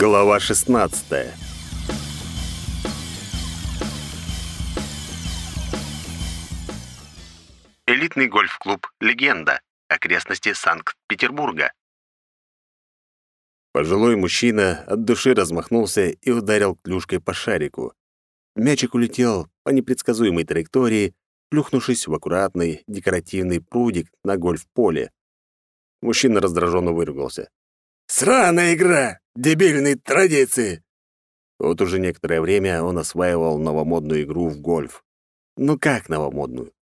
Глава 16. Элитный гольф-клуб «Легенда». Окрестности Санкт-Петербурга. Пожилой мужчина от души размахнулся и ударил клюшкой по шарику. Мячик улетел по непредсказуемой траектории, плюхнувшись в аккуратный декоративный прудик на гольф-поле. Мужчина раздраженно выругался. «Сраная игра! Дебильные традиции!» Вот уже некоторое время он осваивал новомодную игру в гольф. Ну как новомодную?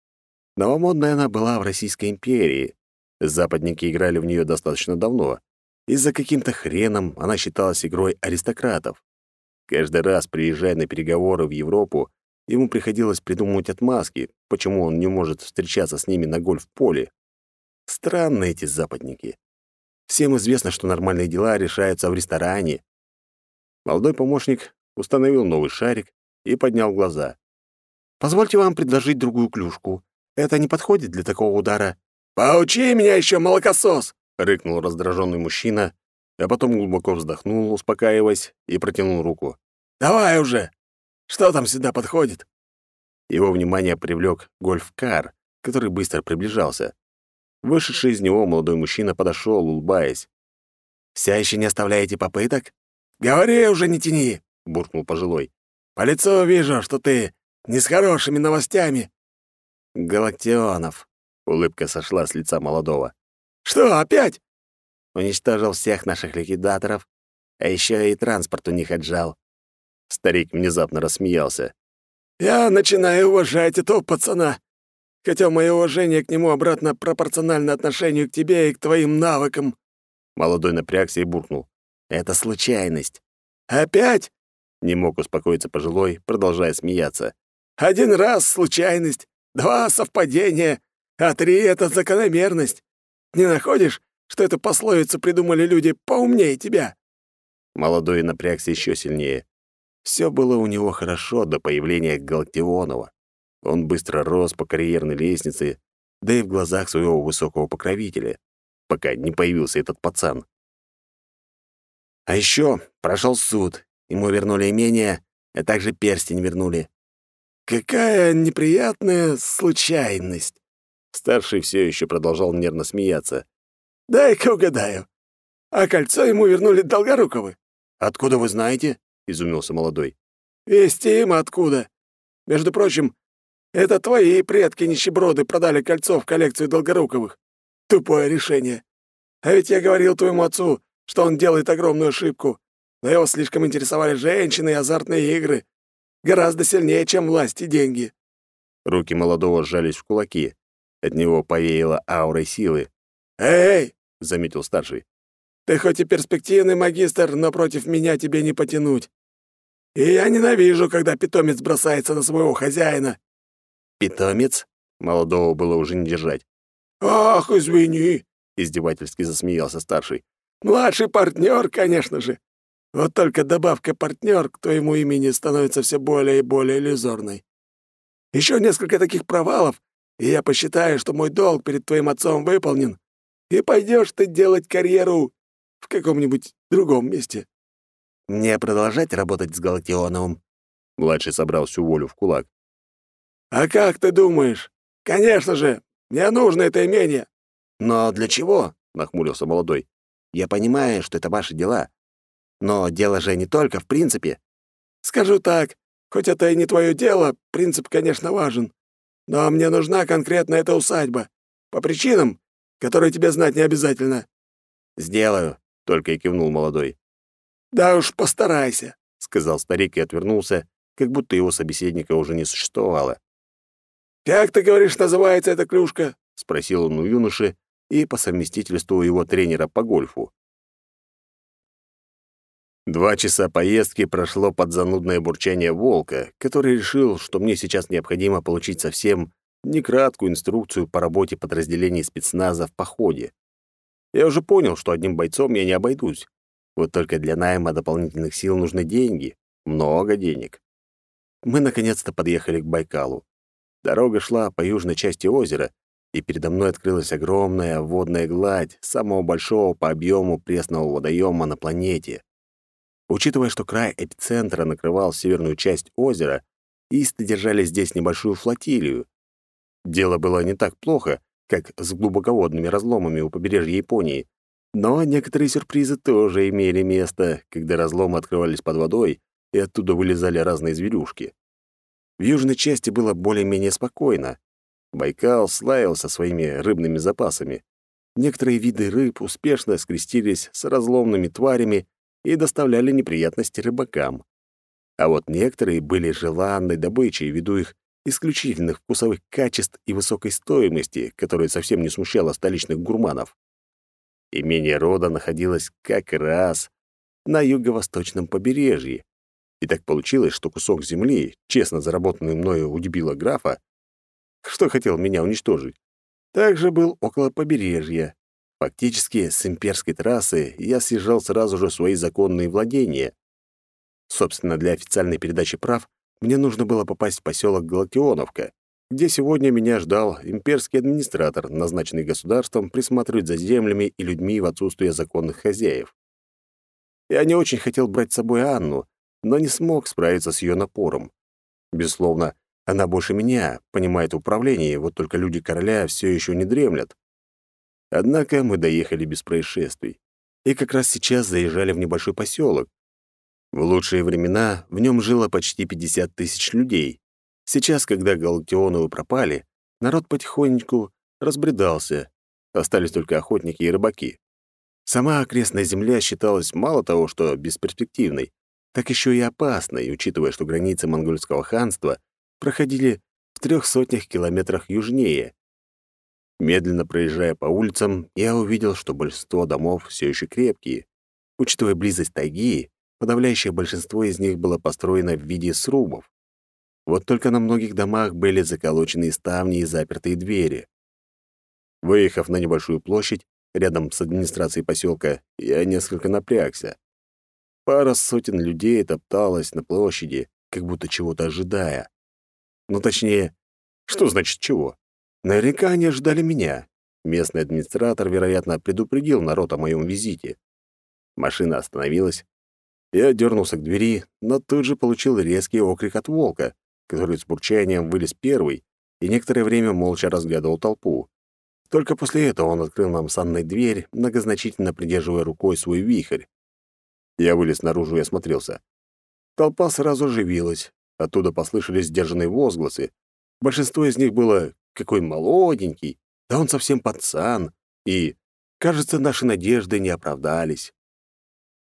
Новомодная она была в Российской империи. Западники играли в нее достаточно давно. И за каким-то хреном она считалась игрой аристократов. Каждый раз, приезжая на переговоры в Европу, ему приходилось придумывать отмазки, почему он не может встречаться с ними на гольф-поле. Странные эти западники. Всем известно, что нормальные дела решаются в ресторане. Молодой помощник установил новый шарик и поднял глаза. «Позвольте вам предложить другую клюшку. Это не подходит для такого удара». «Поучи меня еще, молокосос!» — рыкнул раздраженный мужчина, а потом глубоко вздохнул, успокаиваясь, и протянул руку. «Давай уже! Что там сюда подходит?» Его внимание привлек гольф-кар, который быстро приближался. Вышедший из него молодой мужчина подошел, улыбаясь. «Вся еще не оставляете попыток?» «Говори уже, не тяни!» — буркнул пожилой. «По лицу вижу, что ты не с хорошими новостями». «Галактионов», — улыбка сошла с лица молодого. «Что, опять?» «Уничтожил всех наших ликвидаторов, а еще и транспорт у них отжал». Старик внезапно рассмеялся. «Я начинаю уважать этого пацана хотя мое уважение к нему обратно пропорционально отношению к тебе и к твоим навыкам». Молодой напрягся и буркнул. «Это случайность». «Опять?» — не мог успокоиться пожилой, продолжая смеяться. «Один раз случайность, два совпадения, а три — это закономерность. Не находишь, что эту пословицу придумали люди поумнее тебя?» Молодой напрягся еще сильнее. Все было у него хорошо до появления Галактионова. Он быстро рос по карьерной лестнице, да и в глазах своего высокого покровителя, пока не появился этот пацан. А еще прошел суд, ему вернули имение, а также перстень вернули. «Какая неприятная случайность!» Старший все еще продолжал нервно смеяться. «Дай-ка угадаю. А кольцо ему вернули Долгоруковы». «Откуда вы знаете?» — изумился молодой. «Вести им откуда. Между прочим, это твои предки-нищеброды продали кольцо в коллекцию Долгоруковых. Тупое решение. А ведь я говорил твоему отцу, что он делает огромную ошибку, но его слишком интересовали женщины и азартные игры. Гораздо сильнее, чем власть и деньги». Руки молодого сжались в кулаки. От него повеяло аурой силы. «Эй!» — заметил старший. «Ты хоть и перспективный магистр, но против меня тебе не потянуть. И я ненавижу, когда питомец бросается на своего хозяина. «Питомец?» Молодого было уже не держать. «Ах, извини!» — издевательски засмеялся старший. «Младший партнер, конечно же. Вот только добавка «партнер» к твоему имени становится все более и более иллюзорной. Еще несколько таких провалов, и я посчитаю, что мой долг перед твоим отцом выполнен, и пойдешь ты делать карьеру в каком-нибудь другом месте». «Мне продолжать работать с Галактионовым?» Младший собрал всю волю в кулак. «А как ты думаешь? Конечно же, мне нужно это имение». «Но для чего?» — нахмурился молодой. «Я понимаю, что это ваши дела. Но дело же не только в принципе». «Скажу так, хоть это и не твое дело, принцип, конечно, важен. Но мне нужна конкретно эта усадьба. По причинам, которые тебе знать не обязательно». «Сделаю», — только и кивнул молодой. «Да уж постарайся», — сказал старик и отвернулся, как будто его собеседника уже не существовало. «Как ты говоришь, называется эта клюшка?» — спросил он у юноши и по совместительству его тренера по гольфу. Два часа поездки прошло под занудное бурчание волка, который решил, что мне сейчас необходимо получить совсем не краткую инструкцию по работе подразделений спецназа в походе. Я уже понял, что одним бойцом я не обойдусь. Вот только для найма дополнительных сил нужны деньги. Много денег. Мы наконец-то подъехали к Байкалу. Дорога шла по южной части озера, и передо мной открылась огромная водная гладь самого большого по объему пресного водоема на планете. Учитывая, что край эпицентра накрывал северную часть озера, исты держали здесь небольшую флотилию. Дело было не так плохо, как с глубоководными разломами у побережья Японии, но некоторые сюрпризы тоже имели место, когда разломы открывались под водой, и оттуда вылезали разные зверюшки. В южной части было более-менее спокойно. Байкал славился своими рыбными запасами. Некоторые виды рыб успешно скрестились с разломными тварями и доставляли неприятности рыбакам. А вот некоторые были желанной добычей ввиду их исключительных вкусовых качеств и высокой стоимости, которая совсем не смущала столичных гурманов. Имение рода находилось как раз на юго-восточном побережье. И так получилось, что кусок земли, честно заработанный мною у дебила графа, что хотел меня уничтожить, также был около побережья, Фактически, с имперской трассы я съезжал сразу же в свои законные владения. Собственно, для официальной передачи прав мне нужно было попасть в поселок Галактионовка, где сегодня меня ждал имперский администратор, назначенный государством присматривать за землями и людьми в отсутствие законных хозяев. Я не очень хотел брать с собой Анну, но не смог справиться с ее напором. Безусловно, она больше меня понимает в управлении, вот только люди короля все еще не дремлят. Однако мы доехали без происшествий. И как раз сейчас заезжали в небольшой поселок. В лучшие времена в нем жило почти 50 тысяч людей. Сейчас, когда Галактионовы пропали, народ потихонечку разбредался. Остались только охотники и рыбаки. Сама окрестная земля считалась мало того, что бесперспективной, так еще и опасной, учитывая, что границы монгольского ханства проходили в трех сотнях километрах южнее. Медленно проезжая по улицам, я увидел, что большинство домов все еще крепкие. Учитывая близость тайги, подавляющее большинство из них было построено в виде срубов. Вот только на многих домах были заколочены ставни и запертые двери. Выехав на небольшую площадь, рядом с администрацией поселка, я несколько напрягся. Пара сотен людей топталась на площади, как будто чего-то ожидая. Ну, точнее, что значит чего? Наверняка они ждали меня. Местный администратор, вероятно, предупредил народ о моем визите. Машина остановилась. Я дернулся к двери, но тут же получил резкий окрик от волка, который с бурчанием вылез первый и некоторое время молча разглядывал толпу. Только после этого он открыл нам с Анной дверь, многозначительно придерживая рукой свой вихрь. Я вылез наружу и осмотрелся. Толпа сразу оживилась. Оттуда послышались сдержанные возгласы. Большинство из них было какой молоденький, да он совсем пацан, и, кажется, наши надежды не оправдались.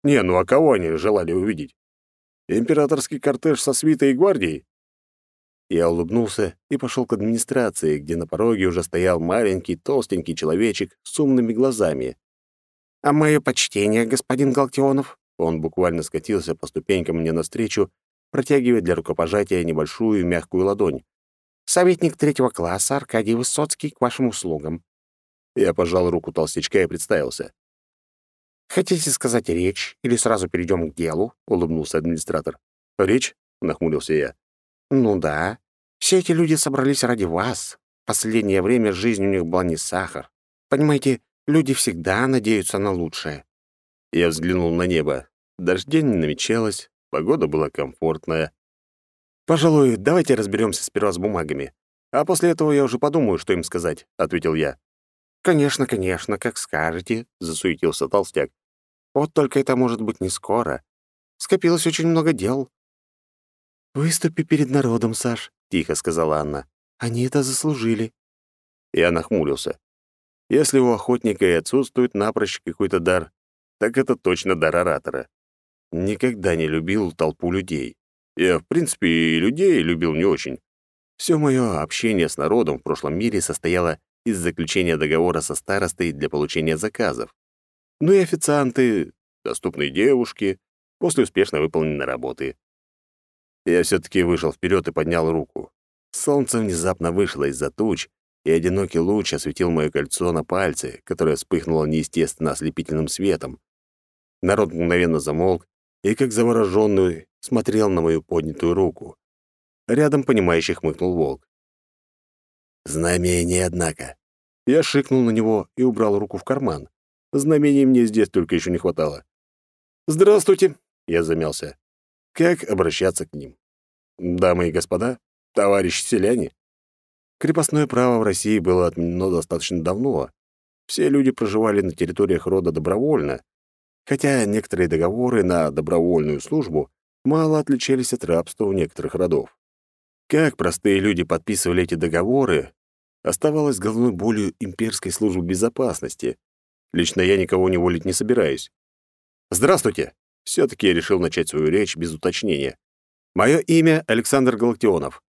Не, ну а кого они желали увидеть? Императорский кортеж со свитой и гвардией? Я улыбнулся и пошел к администрации, где на пороге уже стоял маленький толстенький человечек с умными глазами. «А мое почтение, господин Галтионов!» Он буквально скатился по ступенькам мне навстречу, протягивая для рукопожатия небольшую мягкую ладонь. Советник третьего класса Аркадий Высоцкий к вашим услугам». Я пожал руку толстячка и представился. «Хотите сказать речь или сразу перейдем к делу?» — улыбнулся администратор. «Речь?» — нахмурился я. «Ну да. Все эти люди собрались ради вас. Последнее время жизнь у них была не сахар. Понимаете, люди всегда надеются на лучшее». Я взглянул на небо. Дождей не намечалось, погода была комфортная. «Пожалуй, давайте разберемся сперва с бумагами. А после этого я уже подумаю, что им сказать», — ответил я. «Конечно, конечно, как скажете», — засуетился толстяк. «Вот только это может быть не скоро. Скопилось очень много дел». «Выступи перед народом, Саш», — тихо сказала Анна. «Они это заслужили». Я нахмурился. Если у охотника и отсутствует напрочь какой-то дар, так это точно дар оратора. Никогда не любил толпу людей. Я, в принципе, и людей любил не очень. Все мое общение с народом в прошлом мире состояло из заключения договора со старостой для получения заказов. Ну и официанты, доступные девушки, после успешно выполненной работы. Я все-таки вышел вперед и поднял руку. Солнце внезапно вышло из-за туч, и одинокий луч осветил мое кольцо на пальце, которое вспыхнуло неестественно ослепительным светом. Народ мгновенно замолк, и, как завороженный, смотрел на мою поднятую руку. Рядом, понимающий, хмыкнул волк. «Знамение, однако». Я шикнул на него и убрал руку в карман. Знамений мне здесь только еще не хватало. «Здравствуйте!» Я замялся. Как обращаться к ним? Дамы и господа, товарищи селяне? Крепостное право в России было отменено достаточно давно. Все люди проживали на территориях рода добровольно, хотя некоторые договоры на добровольную службу мало отличались от рабства у некоторых родов. Как простые люди подписывали эти договоры, оставалось головной болью имперской службы безопасности. Лично я никого не волить не собираюсь. «Здравствуйте!» Все-таки я решил начать свою речь без уточнения. Мое имя Александр Галактионов.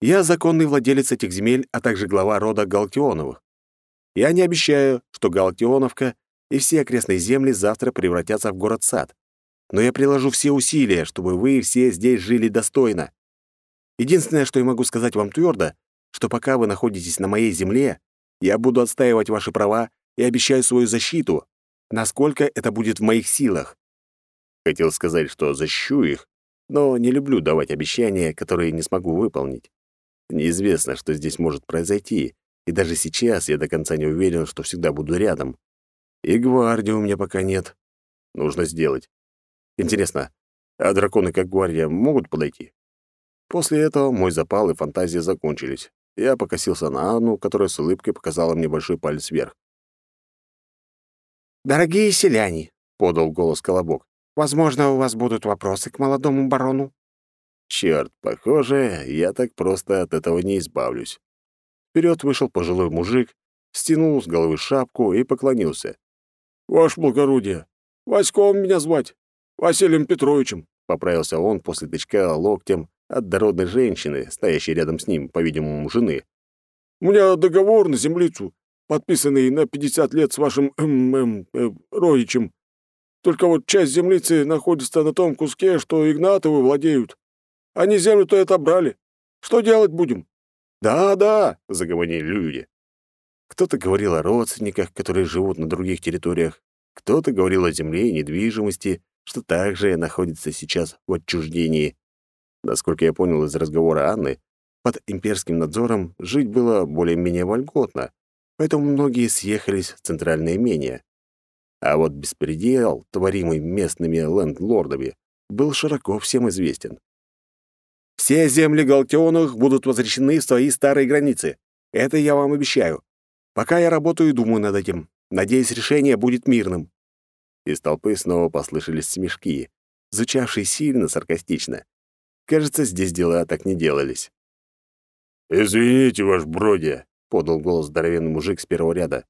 Я законный владелец этих земель, а также глава рода Галактионовых. Я не обещаю, что Галактионовка и все окрестные земли завтра превратятся в город-сад. Но я приложу все усилия, чтобы вы все здесь жили достойно. Единственное, что я могу сказать вам твердо, что пока вы находитесь на моей земле, я буду отстаивать ваши права и обещаю свою защиту, насколько это будет в моих силах. Хотел сказать, что защищу их, но не люблю давать обещания, которые не смогу выполнить. Неизвестно, что здесь может произойти, и даже сейчас я до конца не уверен, что всегда буду рядом. И гвардии у меня пока нет. Нужно сделать. Интересно, а драконы как гвардия могут подойти? После этого мой запал и фантазия закончились. Я покосился на Анну, которая с улыбкой показала мне большой палец вверх. «Дорогие селяне», — подал голос Колобок, «возможно, у вас будут вопросы к молодому барону?» Черт, похоже, я так просто от этого не избавлюсь. Вперед вышел пожилой мужик, стянул с головы шапку и поклонился. «Ваше благородие, Васьком меня звать, Василием Петровичем», — поправился он после тычка локтем от дородной женщины, стоящей рядом с ним, по-видимому, жены. «У меня договор на землицу, подписанный на 50 лет с вашим эм, эм, э, родичем. Только вот часть землицы находится на том куске, что Игнатовы владеют. Они землю-то отобрали. Что делать будем?» «Да, да», — заговорили люди. Кто-то говорил о родственниках, которые живут на других территориях, кто-то говорил о земле и недвижимости, что также находится сейчас в отчуждении. Насколько я понял из разговора Анны, под имперским надзором жить было более-менее вольготно, поэтому многие съехались в центральное имение. А вот беспредел, творимый местными лендлордами, был широко всем известен. «Все земли Галтионовых будут возвращены в свои старые границы. Это я вам обещаю. Пока я работаю и думаю над этим. Надеюсь, решение будет мирным». Из толпы снова послышались смешки, звучавшие сильно саркастично. Кажется, здесь дела так не делались. «Извините, ваш бродя», — подал голос здоровенный мужик с первого ряда.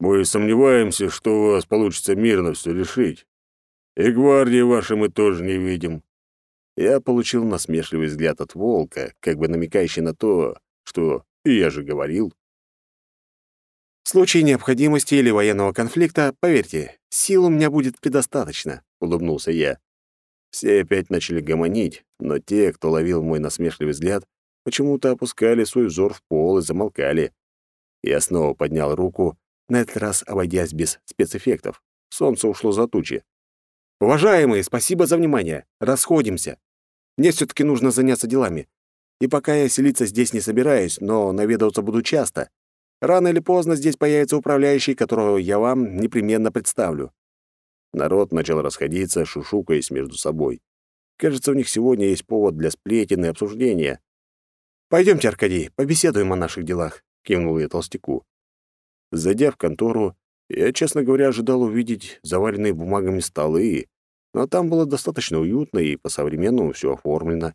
«Мы сомневаемся, что у вас получится мирно все решить. И гвардии вашей мы тоже не видим». Я получил насмешливый взгляд от волка, как бы намекающий на то, что «и я же говорил». В случае необходимости или военного конфликта, поверьте, сил у меня будет предостаточно, улыбнулся я. Все опять начали гомонить, но те, кто ловил мой насмешливый взгляд, почему-то опускали свой взор в пол и замолкали. Я снова поднял руку, на этот раз обойдясь без спецэффектов. Солнце ушло за тучи. «Уважаемые, спасибо за внимание. Расходимся. Мне все таки нужно заняться делами. И пока я селиться здесь не собираюсь, но наведываться буду часто. Рано или поздно здесь появится управляющий, которого я вам непременно представлю. Народ начал расходиться, шушукаясь между собой. Кажется, у них сегодня есть повод для сплетен и обсуждения. Пойдемте, Аркадий, побеседуем о наших делах», — кивнул я толстяку. Зайдя в контору, я, честно говоря, ожидал увидеть заваленные бумагами столы, но там было достаточно уютно и по-современному все оформлено.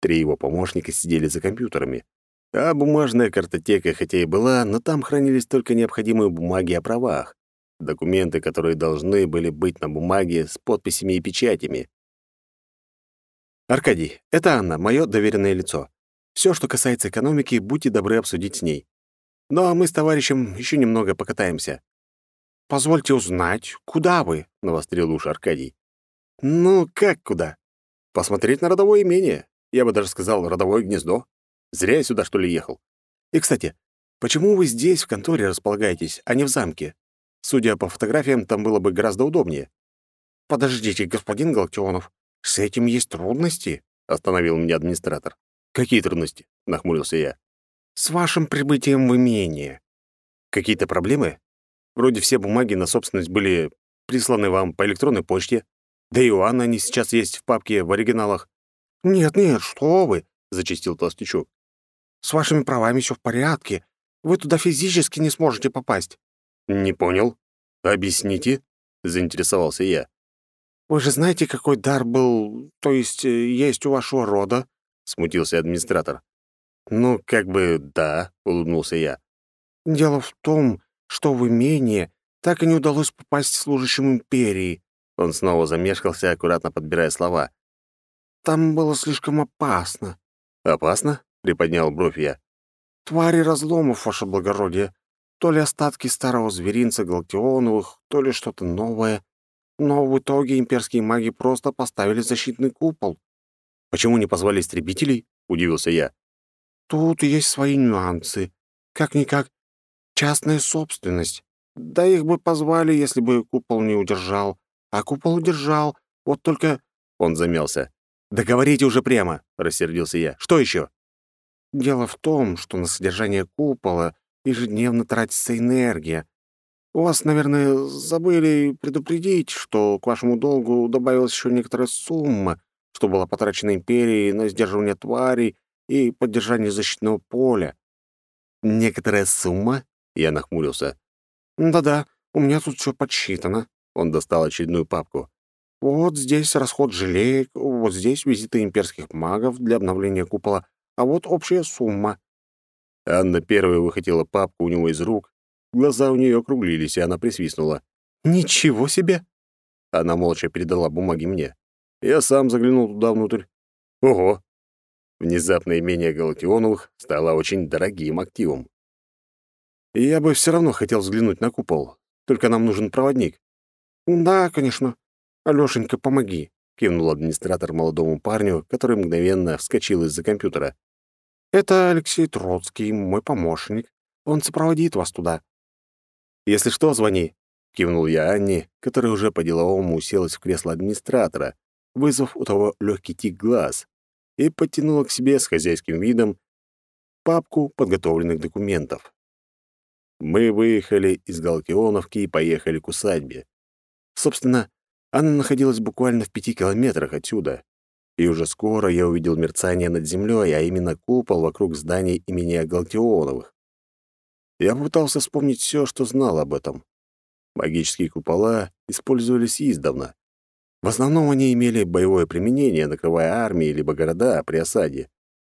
Три его помощника сидели за компьютерами. А бумажная картотека хотя и была, но там хранились только необходимые бумаги о правах документы, которые должны были быть на бумаге с подписями и печатями. «Аркадий, это Анна, мое доверенное лицо. Все, что касается экономики, будьте добры обсудить с ней. Ну а мы с товарищем еще немного покатаемся». «Позвольте узнать, куда вы?» — навострил уши Аркадий. «Ну, как куда? Посмотреть на родовое имение. Я бы даже сказал, родовое гнездо. Зря я сюда, что ли, ехал. И, кстати, почему вы здесь, в конторе, располагаетесь, а не в замке? Судя по фотографиям, там было бы гораздо удобнее. «Подождите, господин Галактионов, с этим есть трудности?» — остановил меня администратор. «Какие трудности?» — нахмурился я. «С вашим прибытием в имение. Какие-то проблемы? Вроде все бумаги на собственность были присланы вам по электронной почте». Да и у Анны они сейчас есть в папке в оригиналах. «Нет-нет, что вы!» — зачистил Толстячок. «С вашими правами все в порядке. Вы туда физически не сможете попасть». «Не понял. Объясните?» — заинтересовался я. «Вы же знаете, какой дар был, то есть э, есть у вашего рода?» — смутился администратор. «Ну, как бы да», — улыбнулся я. «Дело в том, что в имение так и не удалось попасть служащим империи». Он снова замешкался, аккуратно подбирая слова. «Там было слишком опасно». «Опасно?» — приподнял бровь я. «Твари разломов, ваше благородие. То ли остатки старого зверинца Галактионовых, то ли что-то новое. Но в итоге имперские маги просто поставили защитный купол». «Почему не позвали истребителей?» — удивился я. «Тут есть свои нюансы. Как-никак, частная собственность. Да их бы позвали, если бы купол не удержал. А купол удержал. Вот только...» Он замялся. «Да говорите уже прямо!» — рассердился я. «Что еще?» Дело в том, что на содержание купола ежедневно тратится энергия. У вас, наверное, забыли предупредить, что к вашему долгу добавилась еще некоторая сумма, что была потрачена империей на сдерживание тварей и поддержание защитного поля. «Некоторая сумма?» — я нахмурился. «Да-да, у меня тут все подсчитано». Он достал очередную папку. «Вот здесь расход желеек, вот здесь визиты имперских магов для обновления купола, а вот общая сумма». Анна первая выхватила папку у него из рук. Глаза у нее округлились, и она присвистнула. «Ничего себе!» Она молча передала бумаги мне. Я сам заглянул туда внутрь. Ого! Внезапно имение Галактионовых стало очень дорогим активом. Я бы все равно хотел взглянуть на купол. Только нам нужен проводник. «Да, конечно. Алёшенька, помоги», — кивнул администратор молодому парню, который мгновенно вскочил из-за компьютера. Это Алексей Троцкий, мой помощник. Он сопроводит вас туда». «Если что, звони», — кивнул я Анне, которая уже по-деловому уселась в кресло администратора, вызвав у того легкий тик глаз, и подтянула к себе с хозяйским видом папку подготовленных документов. Мы выехали из Галкионовки и поехали к усадьбе. Собственно, она находилась буквально в пяти километрах отсюда, и уже скоро я увидел мерцание над землей, а именно купол вокруг зданий имени Галтионовых. Я попытался вспомнить все, что знал об этом. Магические купола использовались издавна. В основном они имели боевое применение, накрывая армии либо города при осаде.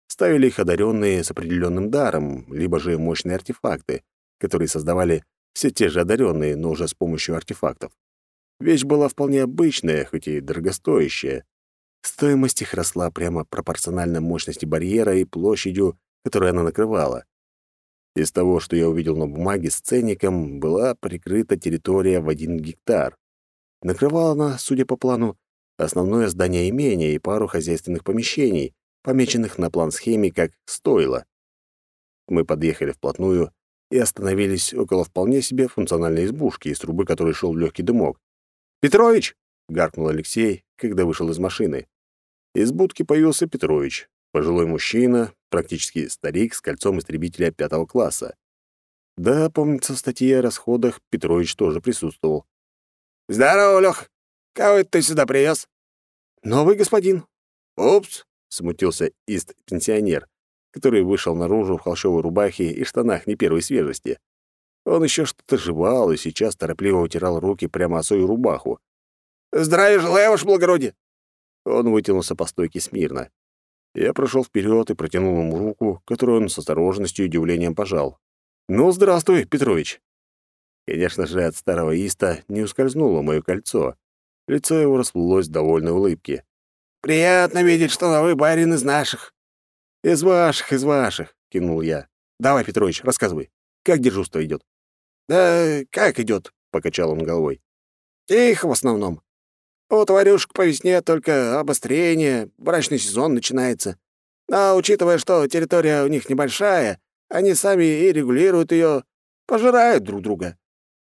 Ставили их одаренные с определенным даром, либо же мощные артефакты, которые создавали все те же одаренные, но уже с помощью артефактов. Вещь была вполне обычная, хоть и дорогостоящая. Стоимость их росла прямо пропорционально мощности барьера и площадью, которую она накрывала. Из того, что я увидел на бумаге с ценником, была прикрыта территория в один гектар. Накрывала она, судя по плану, основное здание имения и пару хозяйственных помещений, помеченных на план-схеме как «стойло». Мы подъехали вплотную и остановились около вполне себе функциональной избушки, из трубы которой шел легкий дымок. «Петрович!» — гаркнул Алексей, когда вышел из машины. Из будки появился Петрович, пожилой мужчина, практически старик с кольцом истребителя пятого класса. Да, помнится, в статье о расходах Петрович тоже присутствовал. «Здорово, Лёх! Кого это ты сюда привез? «Новый господин». «Упс!» — смутился ист-пенсионер, который вышел наружу в холщовой рубахе и штанах не первой свежести. Он еще что-то жевал и сейчас торопливо утирал руки прямо о свою рубаху. «Здравия желаю, ваше благородие!» Он вытянулся по стойке смирно. Я прошел вперед и протянул ему руку, которую он с осторожностью и удивлением пожал. «Ну, здравствуй, Петрович!» Конечно же, от старого иста не ускользнуло мое кольцо. Лицо его расплылось в довольной улыбке. «Приятно видеть, что вы барин из наших». «Из ваших, из ваших», — кивнул я. «Давай, Петрович, рассказывай, как дежурство идет?» «Да как идет? покачал он головой. «Тихо в основном. У тварюшек по весне только обострение, брачный сезон начинается. А учитывая, что территория у них небольшая, они сами и регулируют ее, пожирают друг друга.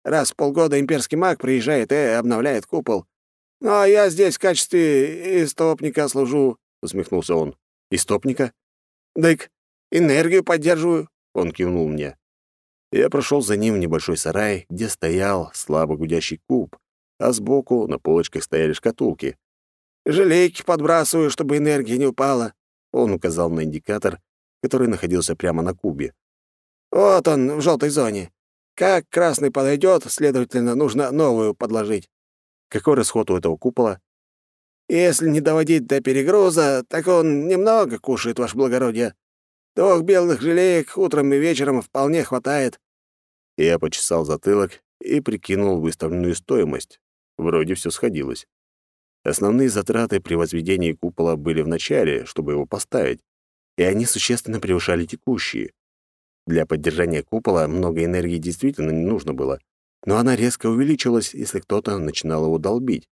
Раз в полгода имперский маг приезжает и обновляет купол. Ну, а я здесь в качестве истопника служу, — усмехнулся он. «Истопника?» «Дык, энергию поддерживаю», — он кивнул мне. Я прошел за ним в небольшой сарай, где стоял слабо гудящий куб, а сбоку на полочках стояли шкатулки. «Желейки подбрасываю, чтобы энергия не упала», — он указал на индикатор, который находился прямо на кубе. «Вот он, в желтой зоне. Как красный подойдет, следовательно, нужно новую подложить». «Какой расход у этого купола?» «Если не доводить до перегруза, так он немного кушает, ваше благородие. Двух белых желеек утром и вечером вполне хватает». Я почесал затылок и прикинул выставленную стоимость. Вроде все сходилось. Основные затраты при возведении купола были в начале, чтобы его поставить, и они существенно превышали текущие. Для поддержания купола много энергии действительно не нужно было, но она резко увеличилась, если кто-то начинал его долбить.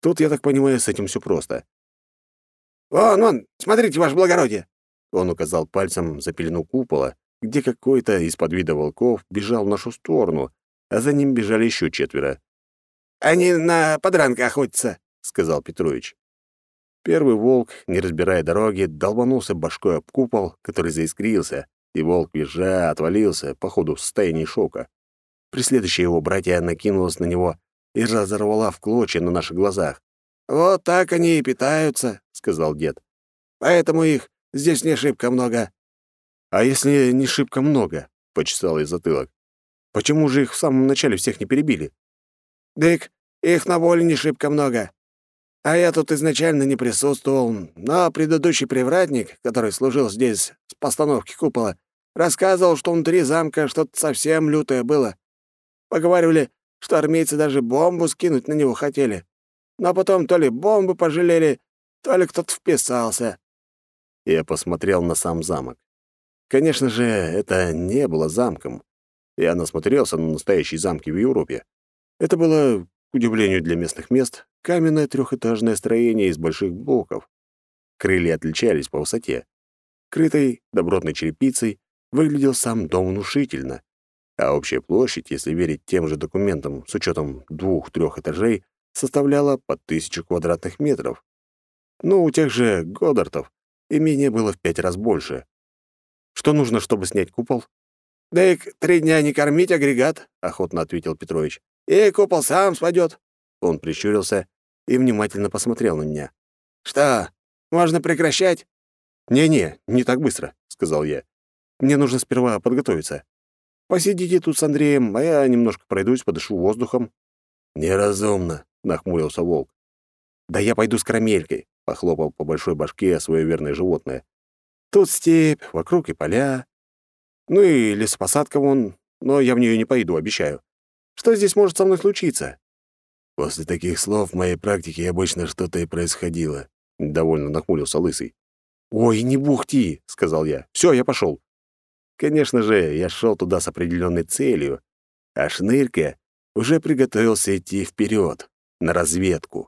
Тут, я так понимаю, с этим все просто. «Вон, вон, смотрите, ваше благородие!» Он указал пальцем за пелену купола, где какой-то из-под вида волков бежал в нашу сторону, а за ним бежали еще четверо. «Они на подранка охотятся», — сказал Петрович. Первый волк, не разбирая дороги, долбанулся башкой об купол, который заискрился, и волк, визжа, отвалился, походу, в состоянии шока. Преследующая его братья накинулась на него и разорвала в клочья на наших глазах. «Вот так они и питаются», — сказал дед. «Поэтому их здесь не шибко много». «А если не шибко много?» — почесал я затылок. «Почему же их в самом начале всех не перебили?» «Дык, их на воле не шибко много. А я тут изначально не присутствовал, но предыдущий привратник, который служил здесь с постановки купола, рассказывал, что внутри замка что-то совсем лютое было. Поговаривали, что армейцы даже бомбу скинуть на него хотели. Но потом то ли бомбы пожалели, то ли кто-то вписался. Я посмотрел на сам замок. Конечно же, это не было замком. Я насмотрелся на настоящие замки в Европе. Это было, к удивлению для местных мест, каменное трехэтажное строение из больших блоков. Крылья отличались по высоте. Крытой, добротной черепицей выглядел сам дом внушительно, а общая площадь, если верить тем же документам с учетом двух-трех этажей, составляла по тысячу квадратных метров. Ну, у тех же Годдартов имение было в пять раз больше. Что нужно, чтобы снять купол? «Да и три дня не кормить агрегат», — охотно ответил Петрович. «И купол сам спадет. Он прищурился и внимательно посмотрел на меня. «Что, можно прекращать?» «Не-не, не так быстро», — сказал я. «Мне нужно сперва подготовиться. Посидите тут с Андреем, а я немножко пройдусь, подышу воздухом». «Неразумно», — нахмурился волк. «Да я пойду с карамелькой», — похлопал по большой башке свое верное животное. «Тут степь, вокруг и поля. Ну и лесопосадка вон, но я в нее не пойду, обещаю. Что здесь может со мной случиться? После таких слов в моей практике обычно что-то и происходило. Довольно нахмурился Лысый. «Ой, не бухти!» — сказал я. «Все, я пошел». Конечно же, я шел туда с определенной целью, а Шнырька уже приготовился идти вперед, на разведку.